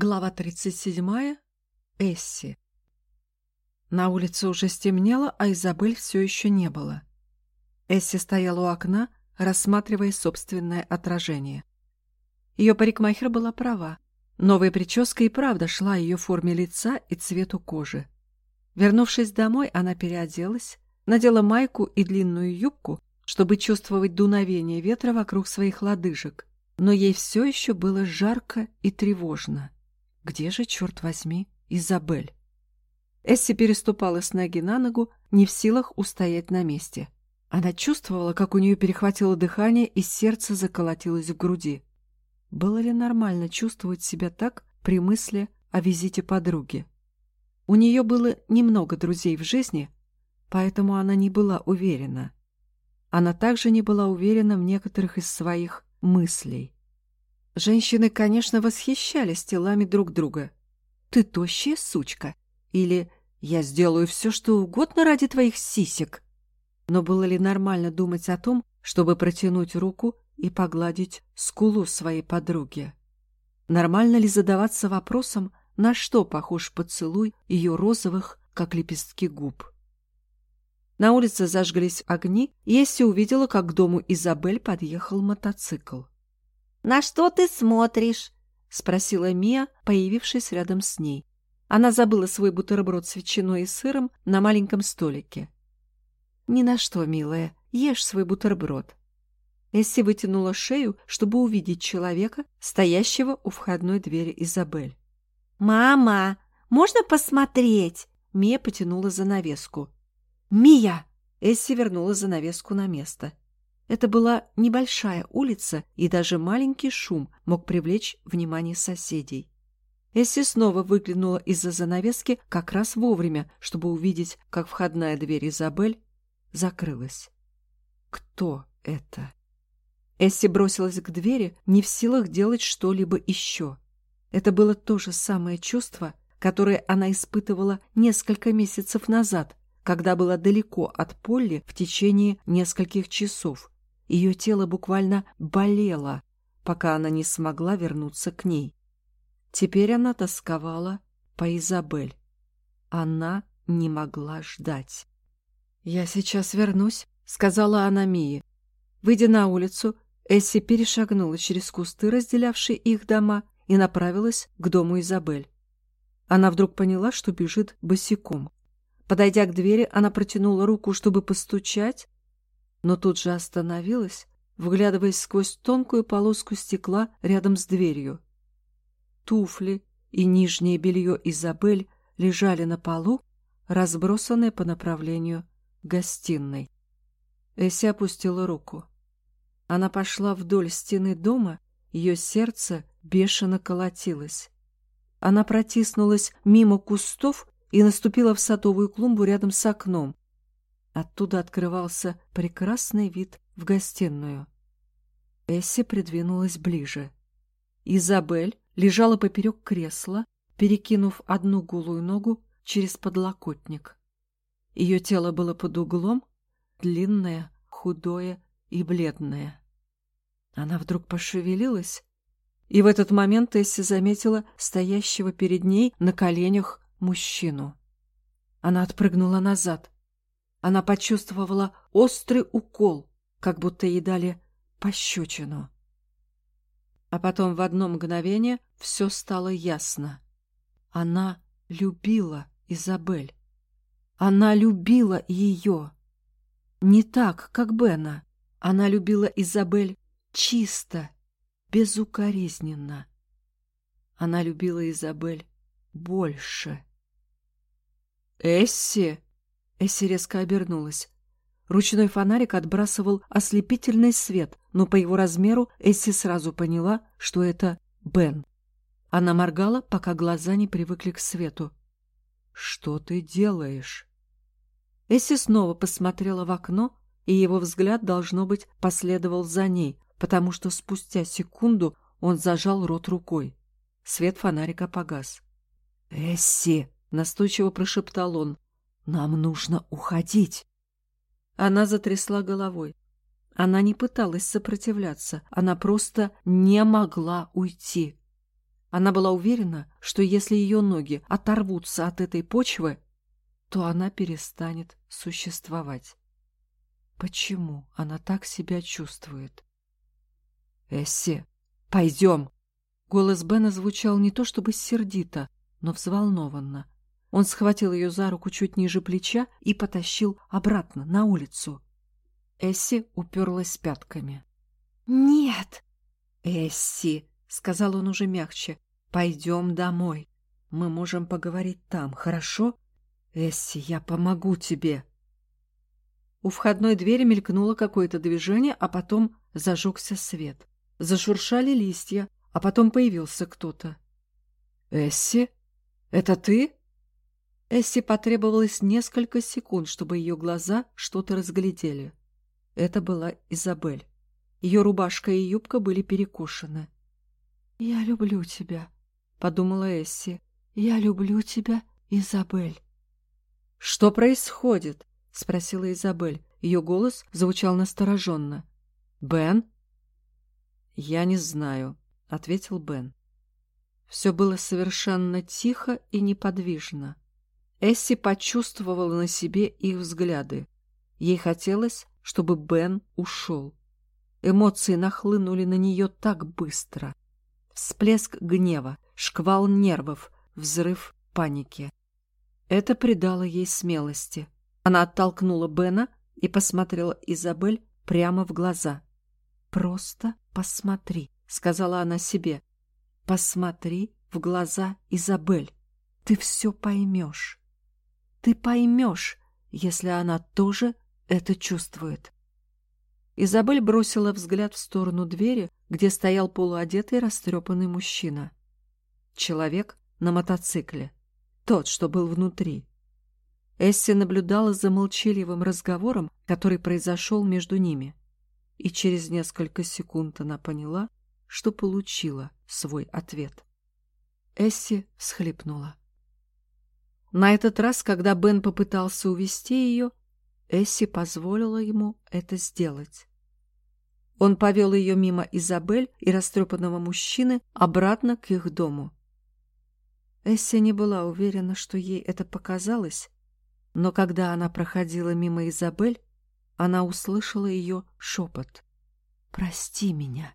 Глава 37. Эсси. На улице уже стемнело, а Изабель все еще не было. Эсси стояла у окна, рассматривая собственное отражение. Ее парикмахер была права. Новая прическа и правда шла ее форме лица и цвету кожи. Вернувшись домой, она переоделась, надела майку и длинную юбку, чтобы чувствовать дуновение ветра вокруг своих лодыжек, но ей все еще было жарко и тревожно. Где же, черт возьми, Изабель? Эсси переступала с ноги на ногу, не в силах устоять на месте. Она чувствовала, как у нее перехватило дыхание и сердце заколотилось в груди. Было ли нормально чувствовать себя так при мысли о визите подруги? У нее было немного друзей в жизни, поэтому она не была уверена. Она также не была уверена в некоторых из своих мыслей. Женщины, конечно, восхищались телами друг друга. «Ты тощая сучка» или «Я сделаю все, что угодно ради твоих сисек». Но было ли нормально думать о том, чтобы протянуть руку и погладить скулу своей подруги? Нормально ли задаваться вопросом, на что похож поцелуй ее розовых, как лепестки губ? На улице зажглись огни, и Эсси увидела, как к дому Изабель подъехал мотоцикл. «На что ты смотришь?» — спросила Мия, появившись рядом с ней. Она забыла свой бутерброд с ветчиной и сыром на маленьком столике. «Ни на что, милая, ешь свой бутерброд». Эсси вытянула шею, чтобы увидеть человека, стоящего у входной двери Изабель. «Мама, можно посмотреть?» Мия потянула занавеску. «Мия!» Эсси вернула занавеску на место. Это была небольшая улица, и даже маленький шум мог привлечь внимание соседей. Эсси снова выглянула из-за занавески как раз вовремя, чтобы увидеть, как входная дверь Изабель закрылась. Кто это? Эсси бросилась к двери, не в силах делать что-либо еще. Это было то же самое чувство, которое она испытывала несколько месяцев назад, когда была далеко от Полли в течение нескольких часов, ее тело буквально болело, пока она не смогла вернуться к ней. Теперь она тосковала по Изабель. Она не могла ждать. «Я сейчас вернусь», — сказала она Мии. Выйдя на улицу, Эсси перешагнула через кусты, разделявшие их дома, и направилась к дому Изабель. Она вдруг поняла, что бежит босиком. Подойдя к двери, она протянула руку, чтобы постучать, но тут же остановилась, вглядываясь сквозь тонкую полоску стекла рядом с дверью. Туфли и нижнее белье Изабель лежали на полу, разбросанные по направлению гостиной. Эсси опустила руку. Она пошла вдоль стены дома, ее сердце бешено колотилось. Она протиснулась мимо кустов и наступила в садовую клумбу рядом с окном. Оттуда открывался прекрасный вид в гостиную. Эсси придвинулась ближе. Изабель лежала поперек кресла, перекинув одну голую ногу через подлокотник. Ее тело было под углом, длинное, худое и бледное. Она вдруг пошевелилась, и в этот момент Эсси заметила стоящего перед ней на коленях мужчину. Она отпрыгнула назад. Она почувствовала острый укол, как будто ей дали пощечину. А потом в одно мгновение все стало ясно. Она любила Изабель. Она любила ее. Не так, как Бена. Она любила Изабель чисто, безукоризненно. Она любила Изабель больше. «Эсси!» Эсси резко обернулась. Ручной фонарик отбрасывал ослепительный свет, но по его размеру Эсси сразу поняла, что это Бен. Она моргала, пока глаза не привыкли к свету. «Что ты делаешь?» Эсси снова посмотрела в окно, и его взгляд, должно быть, последовал за ней, потому что спустя секунду он зажал рот рукой. Свет фонарика погас. «Эсси!» — настойчиво прошептал он. Нам нужно уходить. Она затрясла головой. Она не пыталась сопротивляться, она просто не могла уйти. Она была уверена, что если ее ноги оторвутся от этой почвы, то она перестанет существовать. Почему она так себя чувствует? «Эсси, пойдем!» Голос Бена звучал не то чтобы сердито, но взволнованно. Он схватил ее за руку чуть ниже плеча и потащил обратно, на улицу. Эсси уперлась пятками. «Нет!» «Эсси!» — сказал он уже мягче. «Пойдем домой. Мы можем поговорить там, хорошо? Эсси, я помогу тебе!» У входной двери мелькнуло какое-то движение, а потом зажегся свет. Зашуршали листья, а потом появился кто-то. «Эсси? Это ты?» Эсси потребовалось несколько секунд, чтобы ее глаза что-то разглядели. Это была Изабель. Ее рубашка и юбка были перекушены. «Я люблю тебя», — подумала Эсси. «Я люблю тебя, Изабель». «Что происходит?» — спросила Изабель. Ее голос звучал настороженно. «Бен?» «Я не знаю», — ответил Бен. Все было совершенно тихо и неподвижно. Эсси почувствовала на себе их взгляды. Ей хотелось, чтобы Бен ушел. Эмоции нахлынули на нее так быстро. Всплеск гнева, шквал нервов, взрыв паники. Это придало ей смелости. Она оттолкнула Бена и посмотрела Изабель прямо в глаза. «Просто посмотри», — сказала она себе. «Посмотри в глаза Изабель. Ты все поймешь. Ты поймешь, если она тоже это чувствует». Изабель бросила взгляд в сторону двери, где стоял полуодетый растрепанный мужчина. Человек на мотоцикле. Тот, что был внутри. Эсси наблюдала за молчаливым разговором, который произошел между ними. И через несколько секунд она поняла, что получила свой ответ. Эсси всхлипнула. На этот раз, когда Бен попытался увести ее, Эсси позволила ему это сделать. Он повел ее мимо Изабель и растрепанного мужчины обратно к их дому. Эсси не была уверена, что ей это показалось, но когда она проходила мимо Изабель, она услышала ее шепот. «Прости меня».